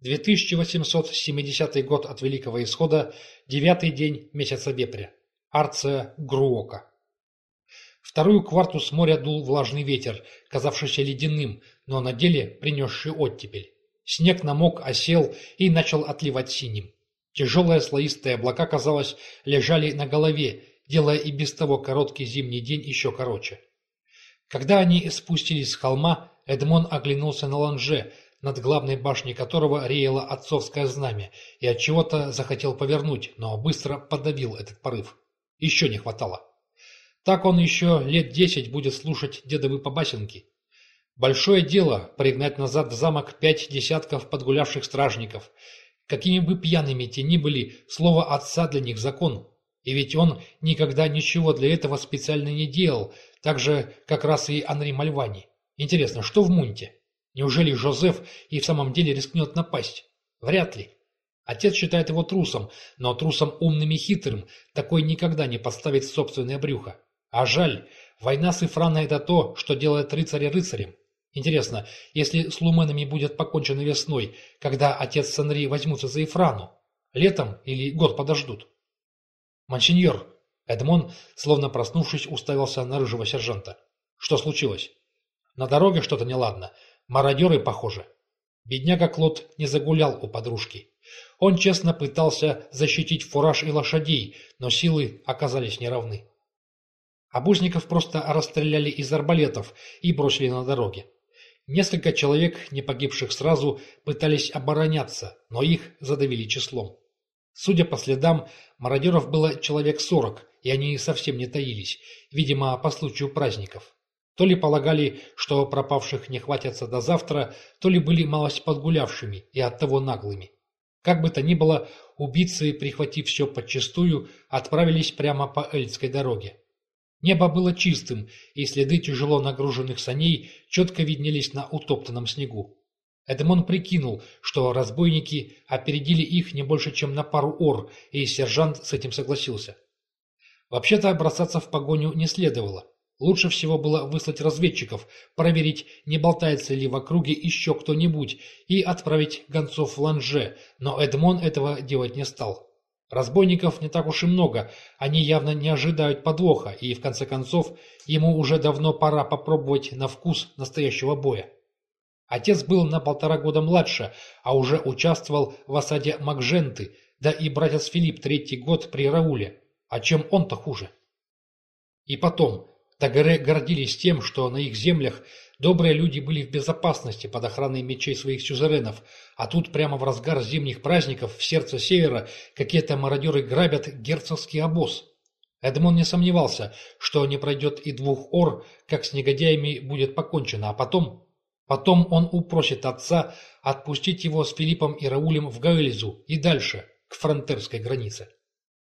2870 год от Великого Исхода, девятый день месяца Вепря. Арция Груока. Вторую кварту с моря дул влажный ветер, казавшийся ледяным, но на деле принесший оттепель. Снег намок, осел и начал отливать синим. Тяжелые слоистые облака, казалось, лежали на голове, делая и без того короткий зимний день еще короче. Когда они спустились с холма, Эдмон оглянулся на ланже, над главной башней которого реяло отцовское знамя, и от чего то захотел повернуть, но быстро подавил этот порыв. Еще не хватало. Так он еще лет десять будет слушать дедовы побасенки. Большое дело пригнать назад в замок пять десятков подгулявших стражников. Какими бы пьяными те ни были, слово отца для них закон. И ведь он никогда ничего для этого специально не делал, так же, как раз и Анри Мальвани. Интересно, что в Мунте? Неужели Жозеф и в самом деле рискнет напасть? Вряд ли. Отец считает его трусом, но трусом умным и хитрым, такой никогда не подставит собственное брюхо. А жаль, война с Ифраной – это то, что делает рыцаря рыцарем. Интересно, если с луменами будет покончено весной, когда отец с Анри возьмутся за Ифрану? Летом или год подождут? Монсеньор, Эдмон, словно проснувшись, уставился на рыжего сержанта. Что случилось? На дороге что-то неладно. Мародеры, похоже. Бедняга Клод не загулял у подружки. Он честно пытался защитить фураж и лошадей, но силы оказались неравны. Обузников просто расстреляли из арбалетов и бросили на дороге. Несколько человек, не погибших сразу, пытались обороняться, но их задавили числом. Судя по следам, мародеров было человек сорок, и они совсем не таились, видимо, по случаю праздников. То ли полагали, что пропавших не хватятся до завтра, то ли были малость подгулявшими и оттого наглыми. Как бы то ни было, убийцы, прихватив все подчистую, отправились прямо по Эльдской дороге. Небо было чистым, и следы тяжело нагруженных саней четко виднелись на утоптанном снегу. Эдмон прикинул, что разбойники опередили их не больше, чем на пару ор, и сержант с этим согласился. Вообще-то бросаться в погоню не следовало. Лучше всего было выслать разведчиков, проверить, не болтается ли в округе еще кто-нибудь, и отправить гонцов в Ланже, но Эдмон этого делать не стал. Разбойников не так уж и много, они явно не ожидают подвоха, и, в конце концов, ему уже давно пора попробовать на вкус настоящего боя. Отец был на полтора года младше, а уже участвовал в осаде Макженты, да и братец Филипп третий год при Рауле. А чем он-то хуже? И потом, Тагере гордились тем, что на их землях добрые люди были в безопасности под охраной мечей своих сюзеренов, а тут прямо в разгар зимних праздников в сердце севера какие-то мародеры грабят герцогский обоз. Эдмон не сомневался, что не пройдет и двух ор, как с негодяями будет покончено, а потом... Потом он упросит отца отпустить его с Филиппом и Раулем в Гаэлизу и дальше, к фронтерской границе.